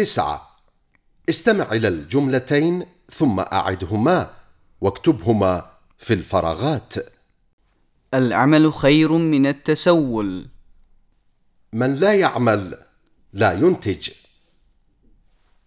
تسعة. استمع إلى الجملتين ثم أعدهما واكتبهما في الفراغات. العمل خير من التسول. من لا يعمل لا ينتج.